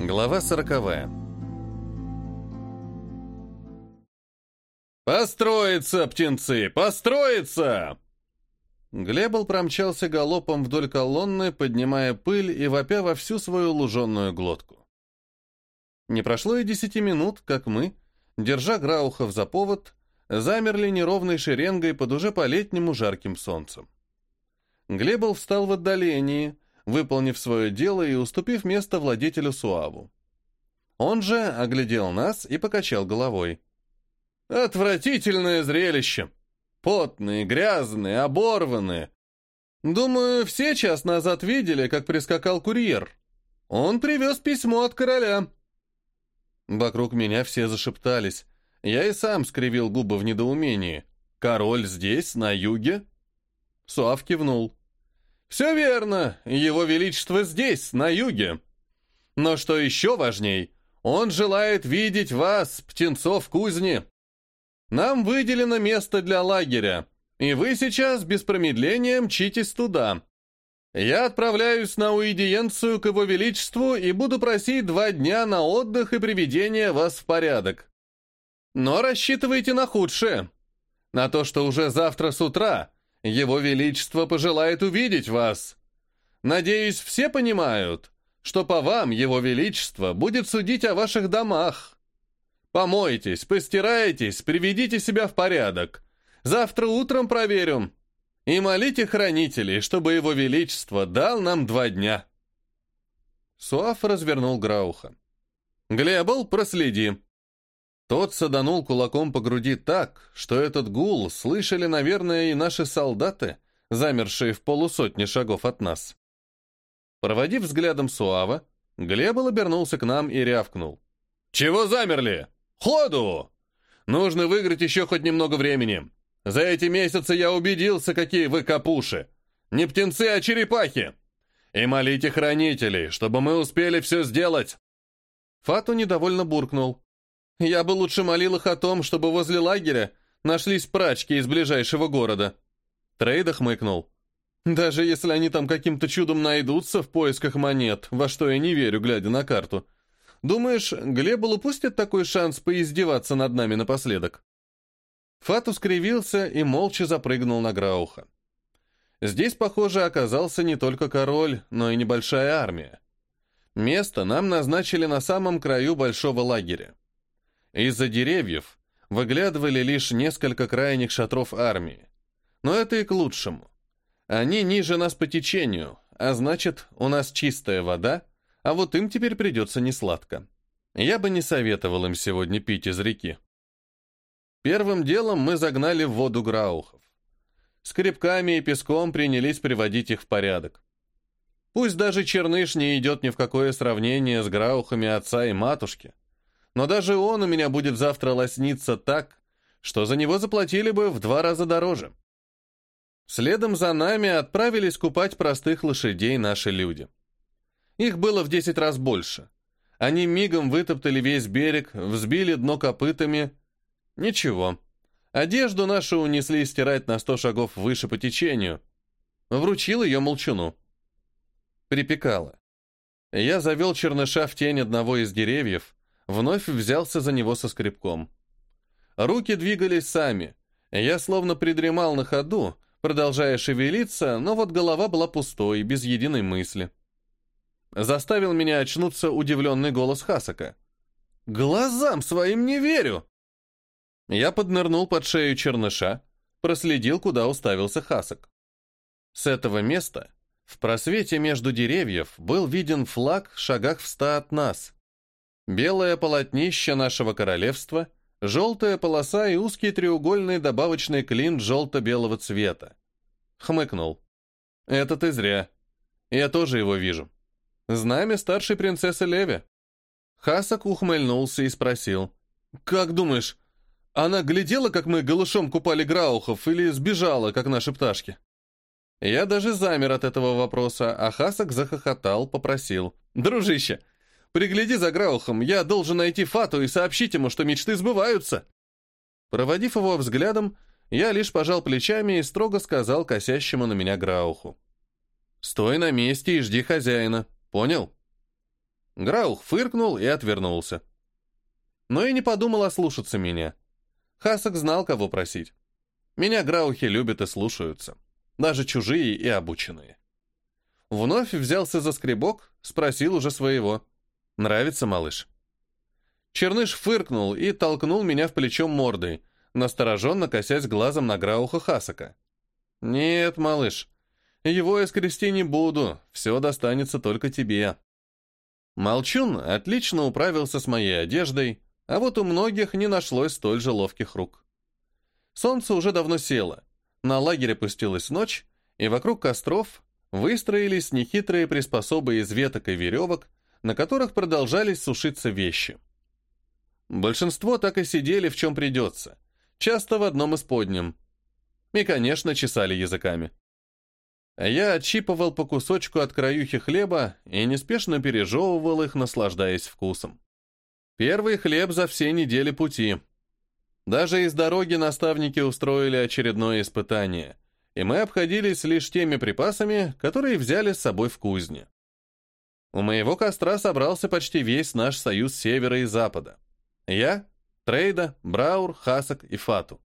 Глава сороковая. «Построиться, птенцы, построиться!» Глебл промчался галопом вдоль колонны, поднимая пыль и вопя во всю свою луженную глотку. Не прошло и десяти минут, как мы, держа Граухов за повод, замерли неровной шеренгой под уже по-летнему жарким солнцем. Глебл встал в отдалении, выполнив свое дело и уступив место владетелю Суаву. Он же оглядел нас и покачал головой. «Отвратительное зрелище! Потные, грязные, оборванные. Думаю, все час назад видели, как прискакал курьер. Он привез письмо от короля». Вокруг меня все зашептались. Я и сам скривил губы в недоумении. «Король здесь, на юге?» Суав кивнул. «Все верно, его величество здесь, на юге. Но что еще важней, он желает видеть вас, птенцов кузни. Нам выделено место для лагеря, и вы сейчас без промедления мчитесь туда. Я отправляюсь на уидиенцию к его величеству и буду просить два дня на отдых и приведение вас в порядок. Но рассчитывайте на худшее. На то, что уже завтра с утра его Величество пожелает увидеть вас. Надеюсь, все понимают, что по вам Его Величество будет судить о ваших домах. Помойтесь, постирайтесь, приведите себя в порядок. Завтра утром проверим. И молите хранителей, чтобы Его Величество дал нам два дня». Суаф развернул Грауха. «Глебл, проследи. Тот саданул кулаком по груди так, что этот гул слышали, наверное, и наши солдаты, замершие в полусотни шагов от нас. Проводив взглядом Суава, Глебл обернулся к нам и рявкнул. «Чего замерли? Ходу! Нужно выиграть еще хоть немного времени. За эти месяцы я убедился, какие вы капуши. Не птенцы, а черепахи. И молите хранителей, чтобы мы успели все сделать». Фату недовольно буркнул. Я бы лучше молил их о том, чтобы возле лагеря нашлись прачки из ближайшего города. Трейда хмыкнул. Даже если они там каким-то чудом найдутся в поисках монет, во что я не верю, глядя на карту. Думаешь, Глебул упустит такой шанс поиздеваться над нами напоследок? Фату скривился и молча запрыгнул на Грауха. Здесь, похоже, оказался не только король, но и небольшая армия. Место нам назначили на самом краю большого лагеря. Из-за деревьев выглядывали лишь несколько крайних шатров армии. Но это и к лучшему. Они ниже нас по течению, а значит, у нас чистая вода, а вот им теперь придется несладко. Я бы не советовал им сегодня пить из реки. Первым делом мы загнали в воду граухов. Скребками и песком принялись приводить их в порядок. Пусть даже черныш не идет ни в какое сравнение с граухами отца и матушки, но даже он у меня будет завтра лосниться так, что за него заплатили бы в два раза дороже. Следом за нами отправились купать простых лошадей наши люди. Их было в десять раз больше. Они мигом вытоптали весь берег, взбили дно копытами. Ничего. Одежду нашу унесли стирать на сто шагов выше по течению. Вручил ее молчуну. Припекало. Я завел черныша в тень одного из деревьев, Вновь взялся за него со скребком. Руки двигались сами. Я словно придремал на ходу, продолжая шевелиться, но вот голова была пустой, без единой мысли. Заставил меня очнуться удивленный голос Хасака. «Глазам своим не верю!» Я поднырнул под шею черныша, проследил, куда уставился Хасак. С этого места, в просвете между деревьев, был виден флаг в шагах в ста от нас. Белое полотнище нашего королевства, желтая полоса и узкий треугольный добавочный клин желто-белого цвета. Хмыкнул. Это ты зря. Я тоже его вижу. Знамя старшей принцессы Леви. Хасак ухмыльнулся и спросил. «Как думаешь, она глядела, как мы голышом купали граухов, или сбежала, как наши пташки?» Я даже замер от этого вопроса, а Хасак захохотал, попросил. «Дружище, Пригляди за Граухом, я должен найти Фату и сообщить ему, что мечты сбываются». Проводив его взглядом, я лишь пожал плечами и строго сказал косящему на меня Грауху. «Стой на месте и жди хозяина, понял?» Граух фыркнул и отвернулся. Но и не подумал ослушаться меня. Хасок знал, кого просить. Меня Граухи любят и слушаются. Даже чужие и обученные. Вновь взялся за скребок, спросил уже своего. «Нравится, малыш?» Черныш фыркнул и толкнул меня в плечо мордой, настороженно косясь глазом на Грауха Хасака. «Нет, малыш, его я скрести не буду, все достанется только тебе». Молчун отлично управился с моей одеждой, а вот у многих не нашлось столь же ловких рук. Солнце уже давно село, на лагере пустилась ночь, и вокруг костров выстроились нехитрые приспособы из веток и веревок, на которых продолжались сушиться вещи. Большинство так и сидели в чем придется, часто в одном из подням. И, конечно, чесали языками. Я отщипывал по кусочку от краюхи хлеба и неспешно пережевывал их, наслаждаясь вкусом. Первый хлеб за все недели пути. Даже из дороги наставники устроили очередное испытание, и мы обходились лишь теми припасами, которые взяли с собой в кузне. У моего костра собрался почти весь наш союз севера и запада. Я, Трейда, Браур, Хасак и Фату.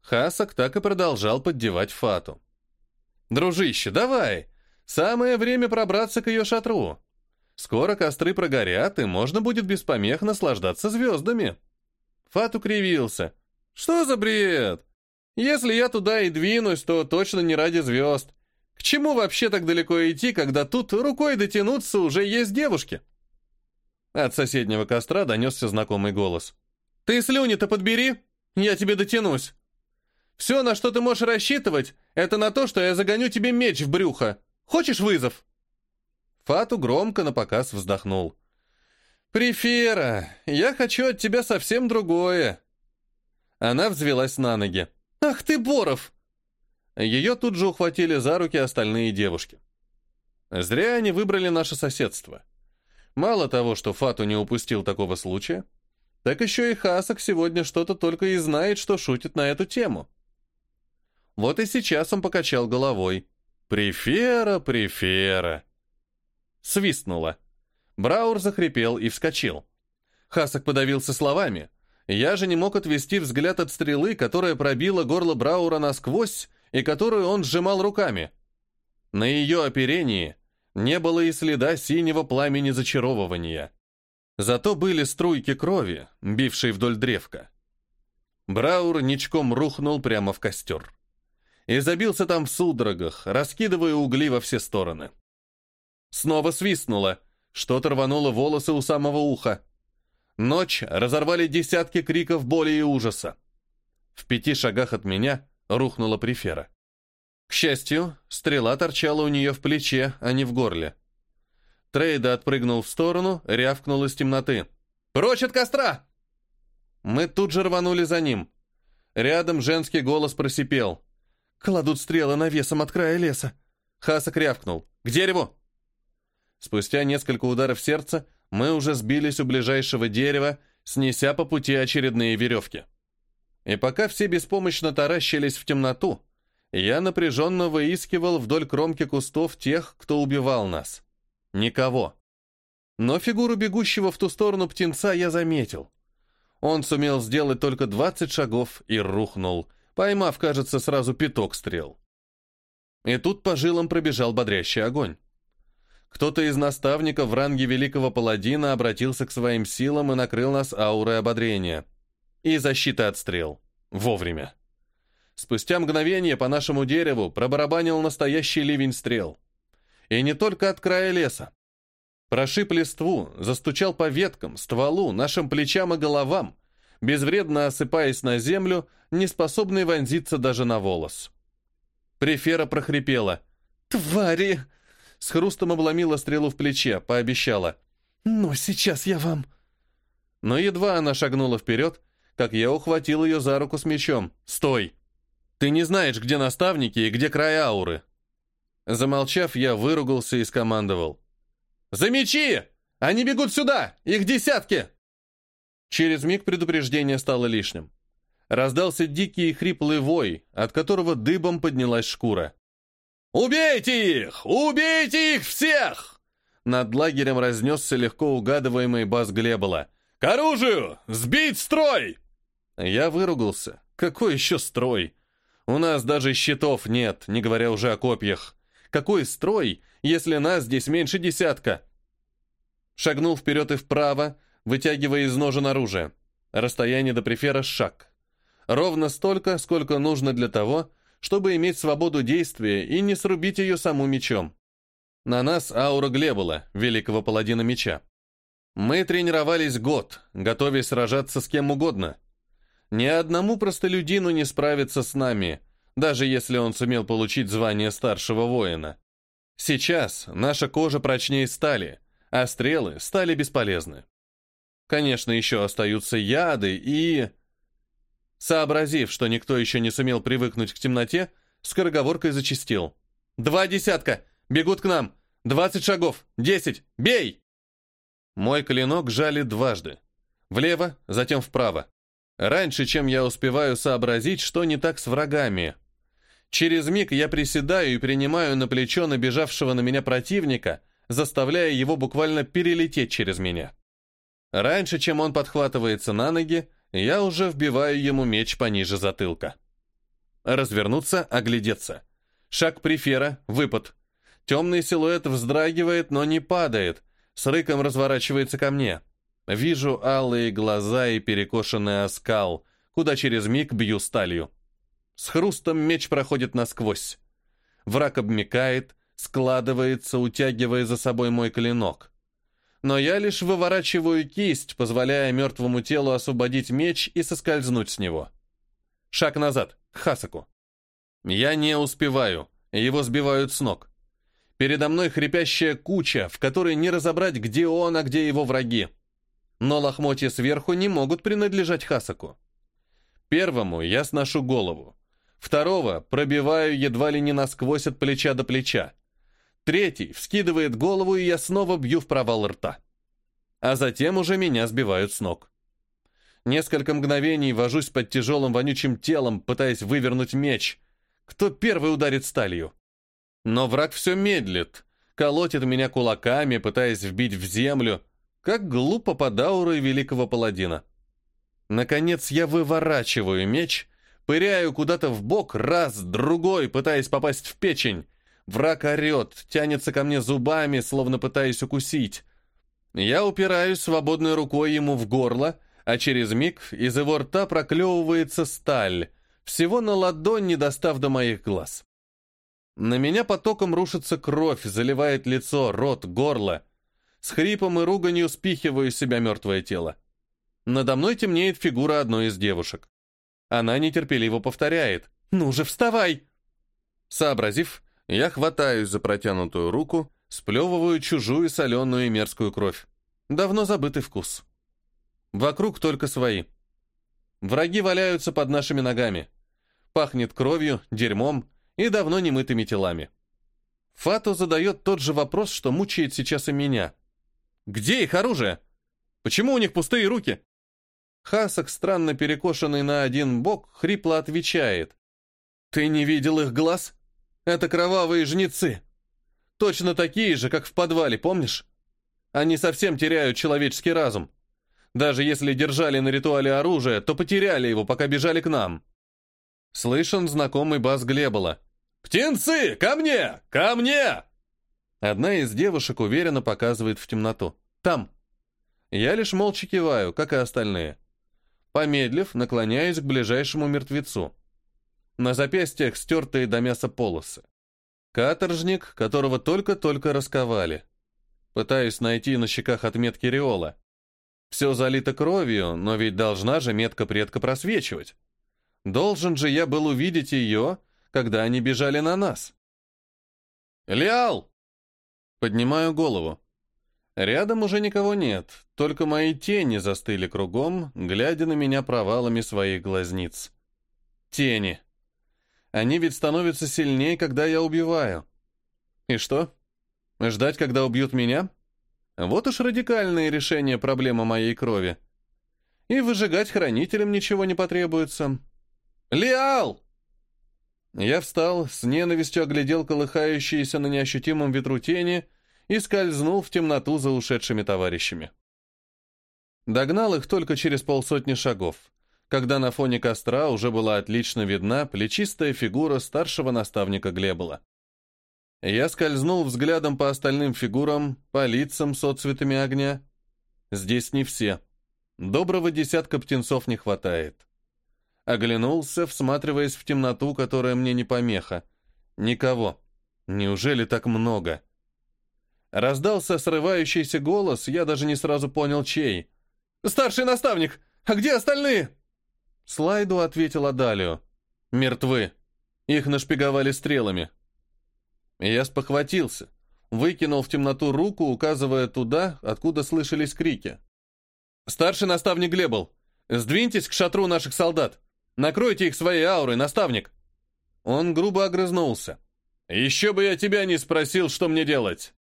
Хасак так и продолжал поддевать Фату. «Дружище, давай! Самое время пробраться к ее шатру. Скоро костры прогорят, и можно будет без помех наслаждаться звездами». Фату кривился. «Что за бред? Если я туда и двинусь, то точно не ради звезд. К чему вообще так далеко идти, когда тут рукой дотянуться уже есть девушки?» От соседнего костра донесся знакомый голос. «Ты слюни-то подбери, я тебе дотянусь. Все, на что ты можешь рассчитывать, это на то, что я загоню тебе меч в брюхо. Хочешь вызов?» Фату громко на показ вздохнул. «Префера, я хочу от тебя совсем другое». Она взвелась на ноги. «Ах ты, Боров!» Ее тут же ухватили за руки остальные девушки. Зря они выбрали наше соседство. Мало того, что Фату не упустил такого случая, так еще и Хасак сегодня что-то только и знает, что шутит на эту тему. Вот и сейчас он покачал головой. «Префера, префера!» Свистнуло. Браур захрипел и вскочил. Хасак подавился словами. Я же не мог отвести взгляд от стрелы, которая пробила горло Браура насквозь и которую он сжимал руками. На ее оперении не было и следа синего пламени зачаровывания. Зато были струйки крови, бившие вдоль древка. Браур ничком рухнул прямо в костер. И забился там в судорогах, раскидывая угли во все стороны. Снова свистнуло, что-то рвануло волосы у самого уха. Ночь разорвали десятки криков боли и ужаса. В пяти шагах от меня рухнула префера. К счастью, стрела торчала у нее в плече, а не в горле. Трейда отпрыгнул в сторону, рявкнул из темноты. «Прочь от костра!» Мы тут же рванули за ним. Рядом женский голос просипел. «Кладут стрелы навесом от края леса!» Хасак рявкнул. «К дереву!» Спустя несколько ударов сердца мы уже сбились у ближайшего дерева, снеся по пути очередные веревки. И пока все беспомощно таращились в темноту, я напряженно выискивал вдоль кромки кустов тех, кто убивал нас. Никого. Но фигуру бегущего в ту сторону птенца я заметил. Он сумел сделать только 20 шагов и рухнул, поймав, кажется, сразу пяток стрел. И тут по жилам пробежал бодрящий огонь. Кто-то из наставников в ранге великого паладина обратился к своим силам и накрыл нас аурой ободрения. И защиты от стрел. Вовремя. Спустя мгновение по нашему дереву пробарабанил настоящий ливень стрел. И не только от края леса. Прошиб листву, застучал по веткам, стволу, нашим плечам и головам, безвредно осыпаясь на землю, не способный вонзиться даже на волос. Префера прохрипела. «Твари!» С хрустом обломила стрелу в плече, пообещала. «Ну, сейчас я вам...» Но едва она шагнула вперед, как я ухватил ее за руку с мечом. «Стой!» Ты не знаешь, где наставники и где край ауры». Замолчав, я выругался и скомандовал. «За мечи! Они бегут сюда! Их десятки!» Через миг предупреждение стало лишним. Раздался дикий и хриплый вой, от которого дыбом поднялась шкура. «Убейте их! Убейте их всех!» Над лагерем разнесся легко угадываемый бас Глебола. «К оружию! Сбить строй!» Я выругался. «Какой еще строй? У нас даже щитов нет, не говоря уже о копьях. Какой строй, если нас здесь меньше десятка?» Шагнул вперед и вправо, вытягивая из ножен оружие. Расстояние до префера — шаг. Ровно столько, сколько нужно для того, чтобы иметь свободу действия и не срубить ее саму мечом. На нас аура Глебула, великого паладина меча. Мы тренировались год, готовясь сражаться с кем угодно. Ни одному простолюдину не справиться с нами, даже если он сумел получить звание старшего воина. Сейчас наша кожа прочнее стали, а стрелы стали бесполезны. Конечно, еще остаются яды и... Сообразив, что никто еще не сумел привыкнуть к темноте, скороговоркой зачистил. «Два десятка! Бегут к нам! Двадцать шагов! Десять! Бей!» Мой клинок жали дважды. Влево, затем вправо. Раньше, чем я успеваю сообразить, что не так с врагами. Через миг я приседаю и принимаю на плечо набежавшего на меня противника, заставляя его буквально перелететь через меня. Раньше, чем он подхватывается на ноги, я уже вбиваю ему меч пониже затылка. Развернуться, оглядеться. Шаг префера, выпад. Темный силуэт вздрагивает, но не падает. С рыком разворачивается ко мне. Вижу алые глаза и перекошенный оскал, куда через миг бью сталью. С хрустом меч проходит насквозь. Враг обмекает, складывается, утягивая за собой мой клинок но я лишь выворачиваю кисть, позволяя мертвому телу освободить меч и соскользнуть с него. Шаг назад, к Хасаку. Я не успеваю, его сбивают с ног. Передо мной хрипящая куча, в которой не разобрать, где он, а где его враги. Но лохмотья сверху не могут принадлежать Хасаку. Первому я сношу голову. Второго пробиваю едва ли не насквозь от плеча до плеча. Третий вскидывает голову, и я снова бью в провал рта. А затем уже меня сбивают с ног. Несколько мгновений вожусь под тяжелым вонючим телом, пытаясь вывернуть меч. Кто первый ударит сталью? Но враг все медлит, колотит меня кулаками, пытаясь вбить в землю. Как глупо под аурой великого паладина. Наконец я выворачиваю меч, пыряю куда-то в бок раз, другой, пытаясь попасть в печень, Враг орет, тянется ко мне зубами, словно пытаясь укусить. Я упираюсь свободной рукой ему в горло, а через миг из его рта проклевывается сталь, всего на ладонь не достав до моих глаз. На меня потоком рушится кровь, заливает лицо, рот, горло. С хрипом и руганью спихиваю из себя мертвое тело. Надо мной темнеет фигура одной из девушек. Она нетерпеливо повторяет «Ну же, вставай!» Сообразив, я хватаюсь за протянутую руку, сплевываю чужую соленую и мерзкую кровь. Давно забытый вкус. Вокруг только свои. Враги валяются под нашими ногами. Пахнет кровью, дерьмом и давно немытыми телами. Фато задает тот же вопрос, что мучает сейчас и меня. «Где их оружие? Почему у них пустые руки?» Хасак, странно перекошенный на один бок, хрипло отвечает. «Ты не видел их глаз?» Это кровавые жнецы. Точно такие же, как в подвале, помнишь? Они совсем теряют человеческий разум. Даже если держали на ритуале оружие, то потеряли его, пока бежали к нам. Слышен знакомый бас Глебола. «Птенцы, ко мне! Ко мне!» Одна из девушек уверенно показывает в темноту. «Там!» Я лишь молча киваю, как и остальные. Помедлив, наклоняюсь к ближайшему мертвецу. На запястьях стертые до мяса полосы. Каторжник, которого только-только расковали. Пытаюсь найти на щеках отметки Риола. Все залито кровью, но ведь должна же метка предка просвечивать. Должен же я был увидеть ее, когда они бежали на нас. «Лиал!» Поднимаю голову. Рядом уже никого нет, только мои тени застыли кругом, глядя на меня провалами своих глазниц. Тени. Они ведь становятся сильнее, когда я убиваю. И что? Ждать, когда убьют меня? Вот уж радикальное решение проблемы моей крови. И выжигать хранителям ничего не потребуется. «Лиал!» Я встал, с ненавистью оглядел колыхающиеся на неощутимом ветру тени и скользнул в темноту за ушедшими товарищами. Догнал их только через полсотни шагов, когда на фоне костра уже была отлично видна плечистая фигура старшего наставника Глебола. Я скользнул взглядом по остальным фигурам, по лицам с отцветами огня. Здесь не все. Доброго десятка птенцов не хватает. Оглянулся, всматриваясь в темноту, которая мне не помеха. Никого. Неужели так много? Раздался срывающийся голос, я даже не сразу понял, чей. «Старший наставник! А где остальные?» Слайду ответила Далио. «Мертвы. Их нашпиговали стрелами». Я спохватился. Выкинул в темноту руку, указывая туда, откуда слышались крики. «Старший наставник Глебл, сдвиньтесь к шатру наших солдат. Накройте их своей аурой, наставник!» Он грубо огрызнулся. «Еще бы я тебя не спросил, что мне делать!»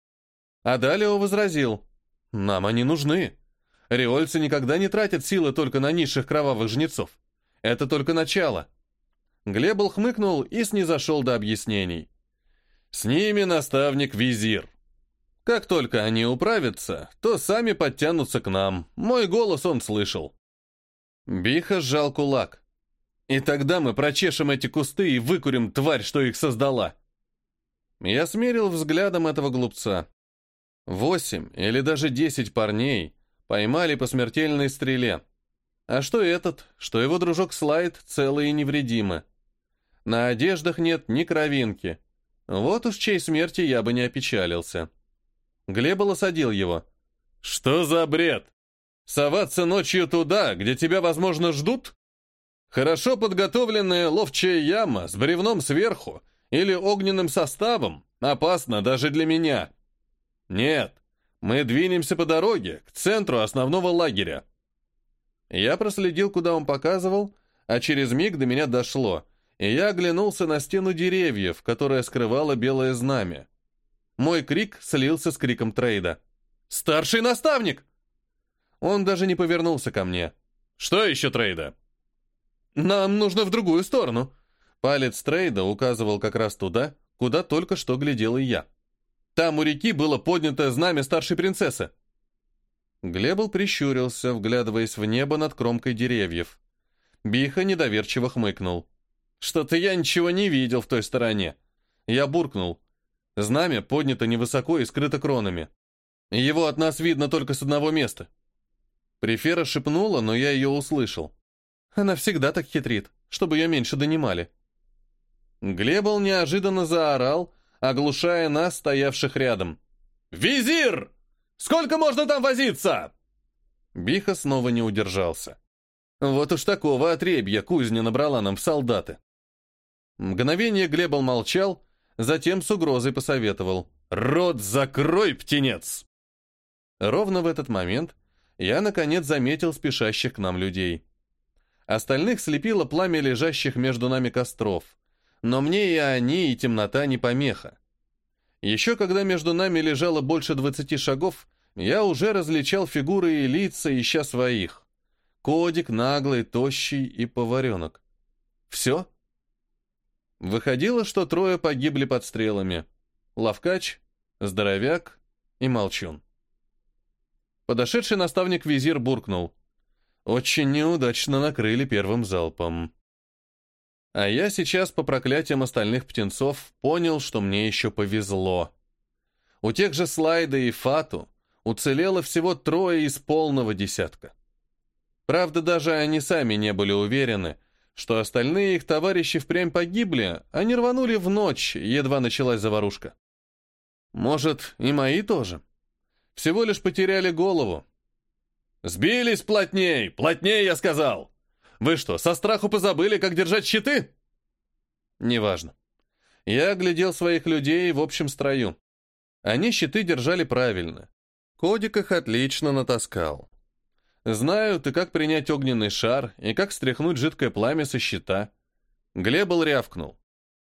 А Далио возразил. «Нам они нужны. Риольцы никогда не тратят силы только на низших кровавых жнецов. Это только начало». Глебл хмыкнул и снизошел до объяснений. «С ними наставник-визир. Как только они управятся, то сами подтянутся к нам. Мой голос он слышал». Биха сжал кулак. И тогда мы прочешем эти кусты и выкурим тварь, что их создала. Я смерил взглядом этого глупца. Восемь или даже десять парней поймали по смертельной стреле. А что этот, что его дружок Слайд целый и невредимы. На одеждах нет ни кровинки. Вот уж чей смерти я бы не опечалился. Глеб осадил его. «Что за бред? Соваться ночью туда, где тебя, возможно, ждут?» Хорошо подготовленная ловчая яма с бревном сверху или огненным составом опасна даже для меня. Нет, мы двинемся по дороге к центру основного лагеря. Я проследил, куда он показывал, а через миг до меня дошло, и я оглянулся на стену деревьев, которая скрывала белое знамя. Мой крик слился с криком Трейда. «Старший наставник!» Он даже не повернулся ко мне. «Что еще, Трейда?» «Нам нужно в другую сторону». Палец Трейда указывал как раз туда, куда только что глядел и я. Там у реки было поднято знамя старшей принцессы. Глебл прищурился, вглядываясь в небо над кромкой деревьев. Биха недоверчиво хмыкнул. «Что-то я ничего не видел в той стороне». Я буркнул. Знамя поднято невысоко и скрыто кронами. Его от нас видно только с одного места. Префера шепнула, но я ее услышал. Она всегда так хитрит, чтобы ее меньше донимали. Глебл неожиданно заорал, оглушая нас, стоявших рядом. «Визир! Сколько можно там возиться?» Биха снова не удержался. Вот уж такого отребья кузня набрала нам в солдаты. Мгновение Глебл молчал, затем с угрозой посоветовал. «Рот закрой, птенец!» Ровно в этот момент я, наконец, заметил спешащих к нам людей. Остальных слепило пламя лежащих между нами костров. Но мне и они, и темнота не помеха. Еще когда между нами лежало больше двадцати шагов, я уже различал фигуры и лица, ища своих. Кодик, наглый, тощий и поваренок. Все? Выходило, что трое погибли под стрелами. Лавкач, здоровяк и молчун. Подошедший наставник-визир буркнул. Очень неудачно накрыли первым залпом. А я сейчас по проклятиям остальных птенцов понял, что мне еще повезло. У тех же Слайда и Фату уцелело всего трое из полного десятка. Правда, даже они сами не были уверены, что остальные их товарищи впрямь погибли, они рванули в ночь, едва началась заварушка. Может, и мои тоже. Всего лишь потеряли голову, «Сбились плотней! Плотней, я сказал! Вы что, со страху позабыли, как держать щиты?» «Неважно. Я глядел своих людей в общем строю. Они щиты держали правильно. Кодик их отлично натаскал. Знают и как принять огненный шар, и как стряхнуть жидкое пламя со щита. Глебл рявкнул.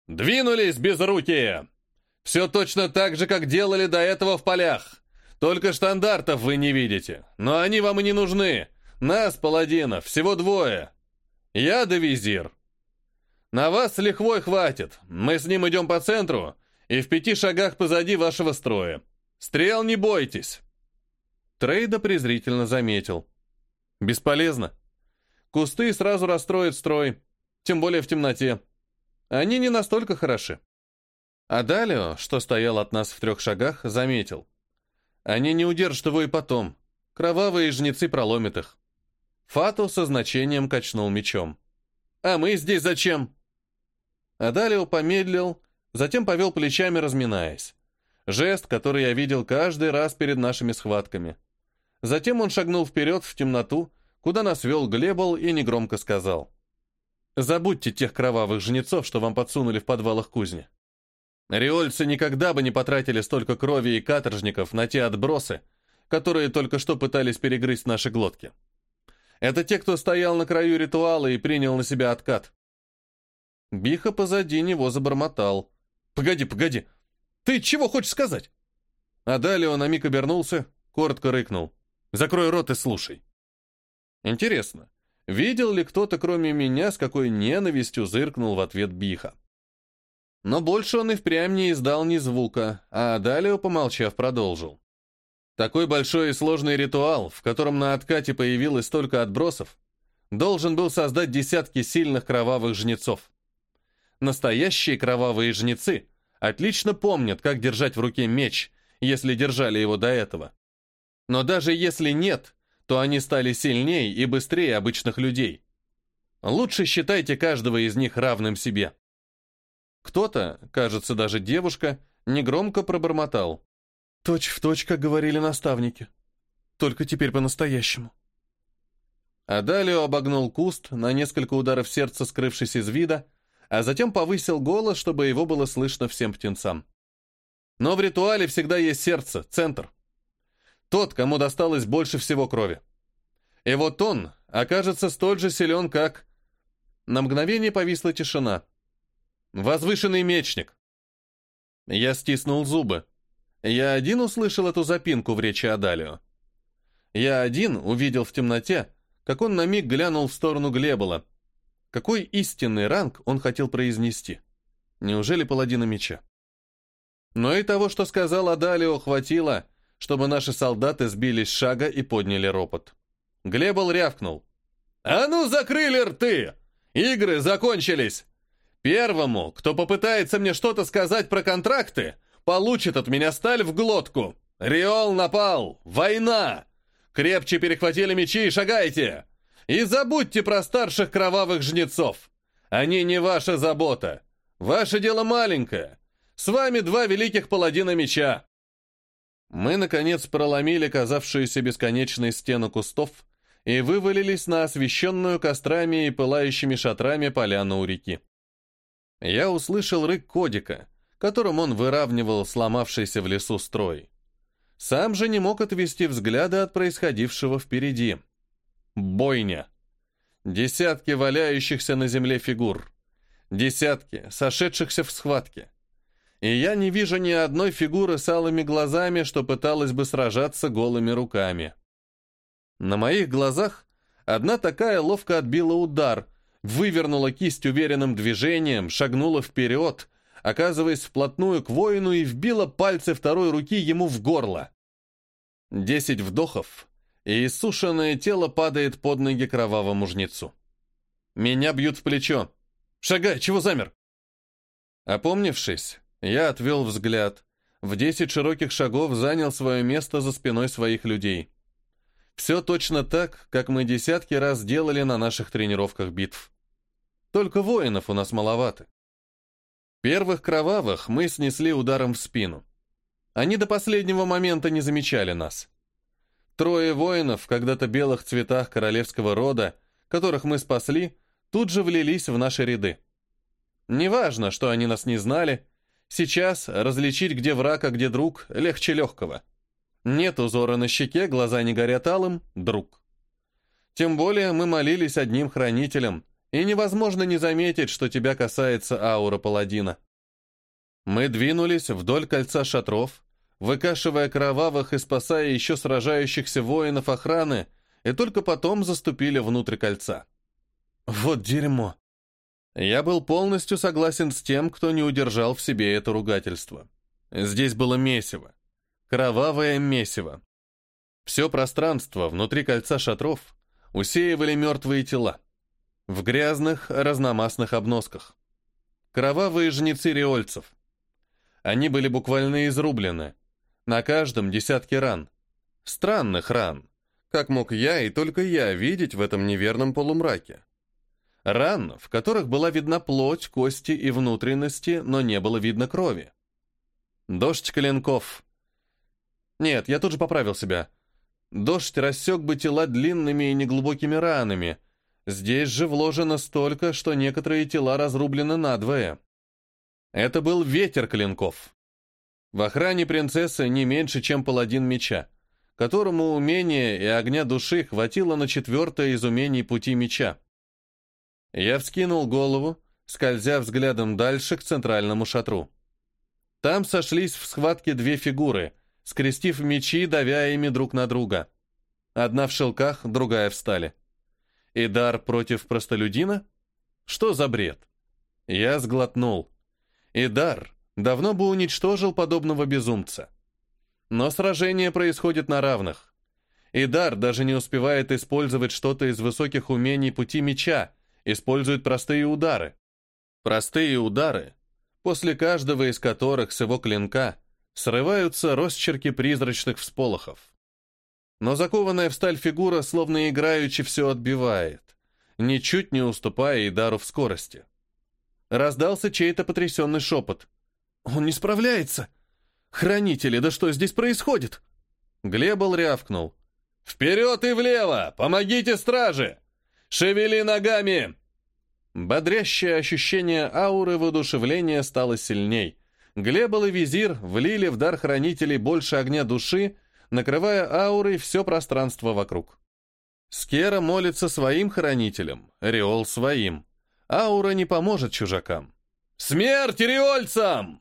«Двинулись, безрукие! Все точно так же, как делали до этого в полях. Только штандартов вы не видите. Но они вам и не нужны. Нас, паладинов, всего двое. Я да визир. На вас с лихвой хватит. Мы с ним идем по центру и в пяти шагах позади вашего строя. Стрел не бойтесь!» Трейда презрительно заметил. «Бесполезно. Кусты сразу расстроят строй, тем более в темноте. Они не настолько хороши». А Далио, что стоял от нас в трех шагах, заметил. «Они не удержат его и потом. Кровавые жнецы проломят их». Фату со значением качнул мечом. «А мы здесь зачем?» Адалио помедлил, затем повел плечами, разминаясь. Жест, который я видел каждый раз перед нашими схватками. Затем он шагнул вперед в темноту, куда нас вел Глебл и негромко сказал. «Забудьте тех кровавых жнецов, что вам подсунули в подвалах кузни. Риольцы никогда бы не потратили столько крови и каторжников на те отбросы, которые только что пытались перегрызть наши глотки. Это те, кто стоял на краю ритуала и принял на себя откат. Биха позади него забормотал. «Погоди, погоди! Ты чего хочешь сказать?» А далее он на миг обернулся, коротко рыкнул. «Закрой рот и слушай». Интересно, видел ли кто-то, кроме меня, с какой ненавистью зыркнул в ответ Биха? Но больше он и впрямь не издал ни звука, а далее, помолчав, продолжил. Такой большой и сложный ритуал, в котором на откате появилось столько отбросов, должен был создать десятки сильных кровавых жнецов. Настоящие кровавые жнецы отлично помнят, как держать в руке меч, если держали его до этого. Но даже если нет, то они стали сильнее и быстрее обычных людей. Лучше считайте каждого из них равным себе. Кто-то, кажется, даже девушка, негромко пробормотал. «Точь в точь, как говорили наставники. Только теперь по-настоящему». А далее обогнул куст, на несколько ударов сердца скрывшись из вида, а затем повысил голос, чтобы его было слышно всем птенцам. Но в ритуале всегда есть сердце, центр. Тот, кому досталось больше всего крови. И вот он окажется столь же силен, как... На мгновение повисла тишина. Возвышенный мечник. Я стиснул зубы. Я один услышал эту запинку в речи Адалио. Я один увидел в темноте, как он на миг глянул в сторону Глебола. Какой истинный ранг он хотел произнести? Неужели паладина меча? Но и того, что сказал Адалио, хватило, чтобы наши солдаты сбились с шага и подняли ропот. Глебол рявкнул. «А ну, закрыли рты! Игры закончились! Первому, кто попытается мне что-то сказать про контракты, получит от меня сталь в глотку. Риол напал! Война! Крепче перехватили мечи и шагайте! И забудьте про старших кровавых жнецов. Они не ваша забота. Ваше дело маленькое. С вами два великих паладина меча. Мы, наконец, проломили казавшуюся бесконечной стену кустов и вывалились на освещенную кострами и пылающими шатрами поляну у реки. Я услышал рык Кодика, которым он выравнивал сломавшийся в лесу строй. Сам же не мог отвести взгляда от происходившего впереди. Бойня. Десятки валяющихся на земле фигур. Десятки, сошедшихся в схватке. И я не вижу ни одной фигуры с алыми глазами, что пыталась бы сражаться голыми руками. На моих глазах одна такая ловко отбила удар — вывернула кисть уверенным движением, шагнула вперед, оказываясь вплотную к воину и вбила пальцы второй руки ему в горло. Десять вдохов, и иссушенное тело падает под ноги кровавому жнецу. Меня бьют в плечо. «Шагай, чего замер?» Опомнившись, я отвел взгляд. В десять широких шагов занял свое место за спиной своих людей. Все точно так, как мы десятки раз делали на наших тренировках битв. Только воинов у нас маловато. Первых кровавых мы снесли ударом в спину. Они до последнего момента не замечали нас. Трое воинов, когда-то белых цветах королевского рода, которых мы спасли, тут же влились в наши ряды. Неважно, что они нас не знали, сейчас различить, где враг, а где друг, легче легкого. Нет узора на щеке, глаза не горят алым, друг. Тем более мы молились одним хранителем, и невозможно не заметить, что тебя касается аура паладина. Мы двинулись вдоль кольца шатров, выкашивая кровавых и спасая еще сражающихся воинов охраны, и только потом заступили внутрь кольца. Вот дерьмо. Я был полностью согласен с тем, кто не удержал в себе это ругательство. Здесь было месиво. Кровавое месиво. Все пространство внутри кольца шатров усеивали мертвые тела. В грязных, разномастных обносках. Кровавые жнецы риольцев. Они были буквально изрублены. На каждом десятки ран. Странных ран. Как мог я и только я видеть в этом неверном полумраке? Ран, в которых была видна плоть, кости и внутренности, но не было видно крови. Дождь клинков. Нет, я тут же поправил себя. Дождь рассек бы тела длинными и неглубокими ранами. Здесь же вложено столько, что некоторые тела разрублены надвое. Это был ветер клинков. В охране принцессы не меньше, чем паладин меча, которому умения и огня души хватило на четвертое из умений пути меча. Я вскинул голову, скользя взглядом дальше к центральному шатру. Там сошлись в схватке две фигуры, скрестив мечи, давя ими друг на друга. Одна в шелках, другая в стали. Идар против простолюдина? Что за бред? Я сглотнул. Идар давно бы уничтожил подобного безумца. Но сражение происходит на равных. Идар даже не успевает использовать что-то из высоких умений пути меча, использует простые удары. Простые удары, после каждого из которых с его клинка срываются росчерки призрачных всполохов. Но закованная в сталь фигура словно играючи все отбивает, ничуть не уступая Идару в скорости. Раздался чей-то потрясенный шепот. «Он не справляется! Хранители, да что здесь происходит?» Глебл рявкнул. «Вперед и влево! Помогите страже! Шевели ногами!» Бодрящее ощущение ауры воодушевления стало сильней. Глебл и Визир влили в дар хранителей больше огня души, накрывая аурой все пространство вокруг. Скера молится своим хранителям, Риол своим. Аура не поможет чужакам. «Смерть риольцам!»